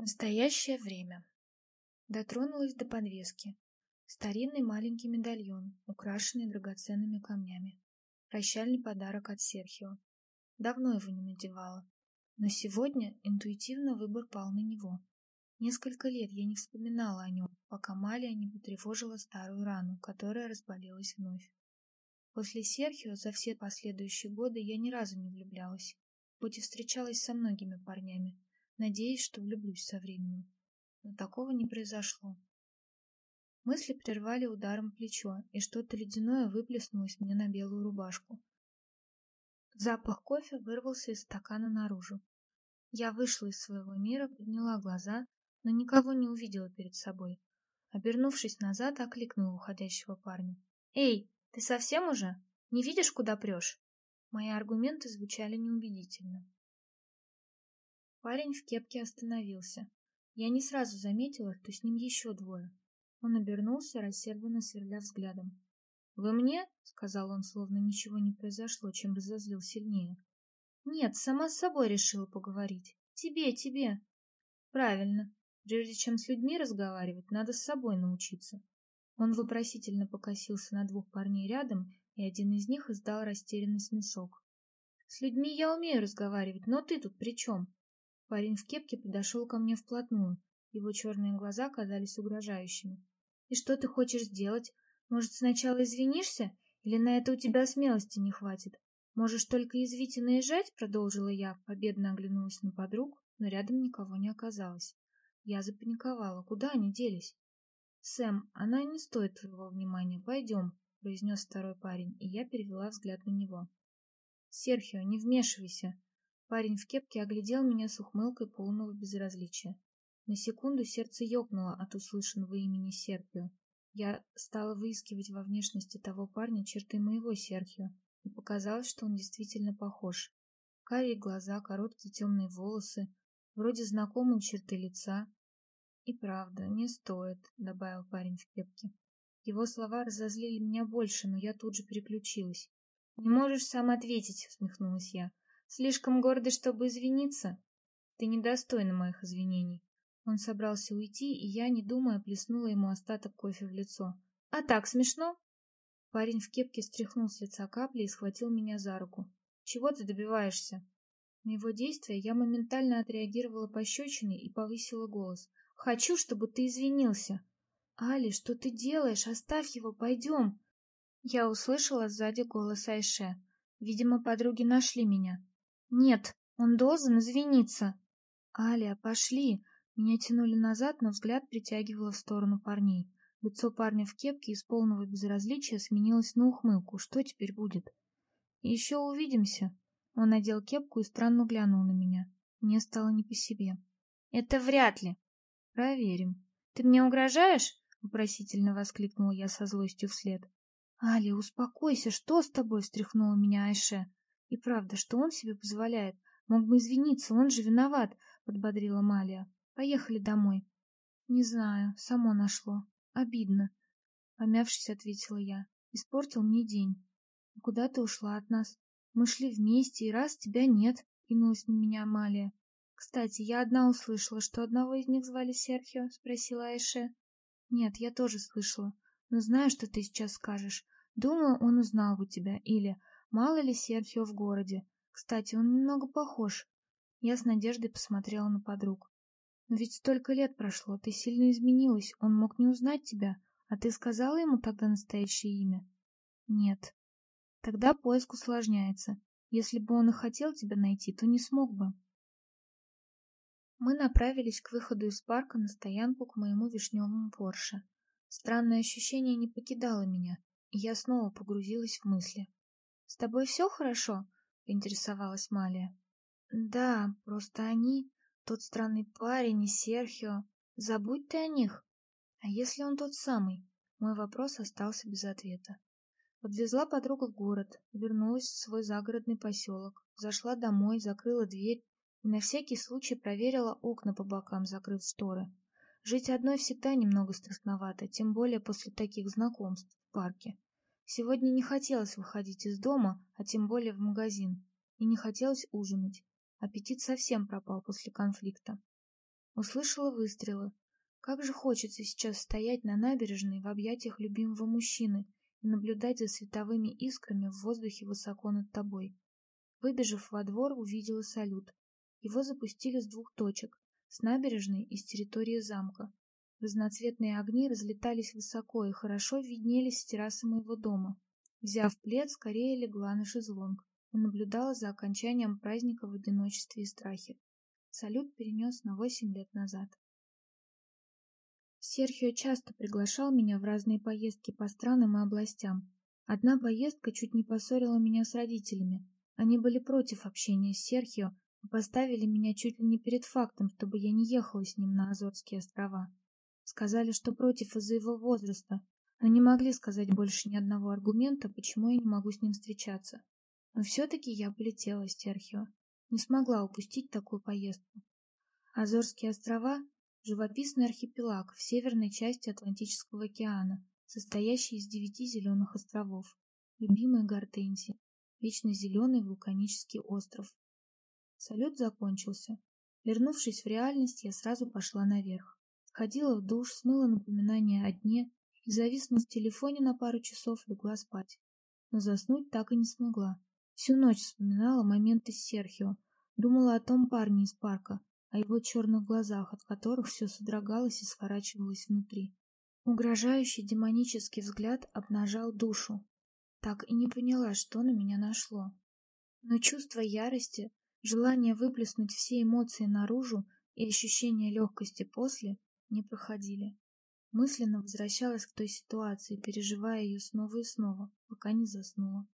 Настоящее время. Дотронулась до подвески. Старинный маленький медальон, украшенный драгоценными камнями. Прощальный подарок от Серхио. Давно его не надевала. Но сегодня интуитивно выбор пал на него. Несколько лет я не вспоминала о нем, пока Малия не потревожила старую рану, которая разболелась вновь. После Серхио за все последующие годы я ни разу не влюблялась, хоть и встречалась со многими парнями, надеясь, что влюблюсь со временем. Но такого не произошло. Мысли прервали ударом плечо, и что-то ледяное выплеснулось мне на белую рубашку. Запах кофе вырвался из стакана наружу. Я вышла из своего мира, подняла глаза, но никого не увидела перед собой. Обернувшись назад, окликнула уходящего парня. «Эй, ты совсем уже? Не видишь, куда прешь?» Мои аргументы звучали неубедительно. Парень в кепке остановился. Я не сразу заметила, что с ним еще двое. Он обернулся, рассерденно сверля взглядом. «Вы мне?» — сказал он, словно ничего не произошло, чем разозлил сильнее. «Нет, сама с собой решила поговорить. Тебе, тебе». «Правильно. Прежде чем с людьми разговаривать, надо с собой научиться». Он вопросительно покосился на двух парней рядом, и один из них издал растерянный смешок. «С людьми я умею разговаривать, но ты тут при чем?» Парень в кепке подошел ко мне вплотную. Его черные глаза казались угрожающими. «И что ты хочешь сделать? Может, сначала извинишься? Или на это у тебя смелости не хватит? Можешь только извить и наезжать?» — продолжила я, победно оглянулась на подруг, но рядом никого не оказалось. Я запаниковала. Куда они делись? «Сэм, она не стоит твоего внимания. Пойдем», — произнес второй парень, и я перевела взгляд на него. «Серхио, не вмешивайся», Парень в кепке оглядел меня с ухмылкой полного безразличия. На секунду сердце ёкнуло от услышанного имени Серхио. Я стала выискивать во внешности того парня черты моего Серхио, и показалось, что он действительно похож. Карие глаза, короткие темные волосы, вроде знакомые черты лица. «И правда, не стоит», — добавил парень в кепке. Его слова разозлили меня больше, но я тут же переключилась. «Не можешь сам ответить», — усмехнулась я. Слишком гордый, чтобы извиниться? Ты недостойна моих извинений. Он собрался уйти, и я, не думая, плеснула ему остаток кофе в лицо. А так смешно? Парень в кепке стряхнул с лица капли и схватил меня за руку. Чего ты добиваешься? На его действия я моментально отреагировала пощечиной и повысила голос. Хочу, чтобы ты извинился. Али, что ты делаешь? Оставь его, пойдем. Я услышала сзади голос Айше. Видимо, подруги нашли меня. Нет, он должен извиниться. Аля, пошли. Меня тянули назад, но взгляд притягивало в сторону парней. Лицо парня в кепке из полного безразличия сменилось на ухмылку. Что теперь будет? Еще увидимся. Он надел кепку и странно глянул на меня. Мне стало не по себе. Это вряд ли. Проверим. Ты мне угрожаешь? Вопросительно воскликнула я со злостью вслед. Али, успокойся, что с тобой? встряхнула меня Айше. И правда, что он себе позволяет? Мог бы извиниться, он же виноват, подбодрила Малия. Поехали домой. Не знаю, само нашло. Обидно. Помявшись, ответила я. Испортил мне день. Куда ты ушла от нас? Мы шли вместе, и раз тебя нет, кинулась на меня Амалия. Кстати, я одна услышала, что одного из них звали Серхио, спросила Айше. Нет, я тоже слышала, но знаю, что ты сейчас скажешь. Думаю, он узнал бы тебя, или Мало ли Серхио в городе. Кстати, он немного похож. Я с надеждой посмотрела на подруг. Но ведь столько лет прошло, ты сильно изменилась, он мог не узнать тебя. А ты сказала ему тогда настоящее имя? Нет. Тогда поиск усложняется. Если бы он и хотел тебя найти, то не смог бы. Мы направились к выходу из парка на стоянку к моему вишневому Порше. Странное ощущение не покидало меня, я снова погрузилась в мысли. «С тобой все хорошо?» — поинтересовалась Малия. «Да, просто они, тот странный парень и Серхио. Забудь ты о них. А если он тот самый?» Мой вопрос остался без ответа. Подвезла подруга в город, вернулась в свой загородный поселок, зашла домой, закрыла дверь и на всякий случай проверила окна по бокам, закрыв шторы. Жить одной всегда немного страшновато, тем более после таких знакомств парке. Сегодня не хотелось выходить из дома, а тем более в магазин, и не хотелось ужинать. Аппетит совсем пропал после конфликта. Услышала выстрелы. Как же хочется сейчас стоять на набережной в объятиях любимого мужчины и наблюдать за световыми искрами в воздухе высоко над тобой. Выбежав во двор, увидела салют. Его запустили с двух точек, с набережной и с территории замка. Разноцветные огни разлетались высоко и хорошо виднелись с террасы моего дома. Взяв плед, скорее легла на шезлонг и наблюдала за окончанием праздника в одиночестве и страхе. Салют перенес на восемь лет назад. Серхио часто приглашал меня в разные поездки по странам и областям. Одна поездка чуть не поссорила меня с родителями. Они были против общения с Серхио и поставили меня чуть ли не перед фактом, чтобы я не ехала с ним на Азорские острова. Сказали, что против из-за его возраста, но не могли сказать больше ни одного аргумента, почему я не могу с ним встречаться. Но все-таки я полетела с Серхио. Не смогла упустить такую поездку. Азорские острова – живописный архипелаг в северной части Атлантического океана, состоящий из девяти зеленых островов. Любимая Гортензия, вечно зеленый вулканический остров. Салют закончился. Вернувшись в реальность, я сразу пошла наверх. Сходила в душ, смыла напоминание о дне и, зависнув в телефоне на пару часов, легла спать. Но заснуть так и не смогла. Всю ночь вспоминала моменты с Серхио, думала о том парне из парка, о его черных глазах, от которых все содрогалось и сворачивалось внутри. Угрожающий демонический взгляд обнажал душу. Так и не поняла, что на меня нашло. Но чувство ярости, желание выплеснуть все эмоции наружу и ощущение легкости после не проходили. Мысленно возвращалась к той ситуации, переживая ее снова и снова, пока не заснула.